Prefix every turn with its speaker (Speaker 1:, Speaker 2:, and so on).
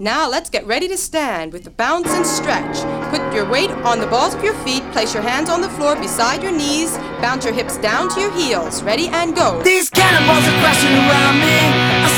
Speaker 1: Now let's get ready to stand with the bounce and stretch. Put your weight on the balls of your feet, place your hands on the floor beside your knees, bounce your hips down to your heels. Ready and go.
Speaker 2: These cannonballs are crashing around me. I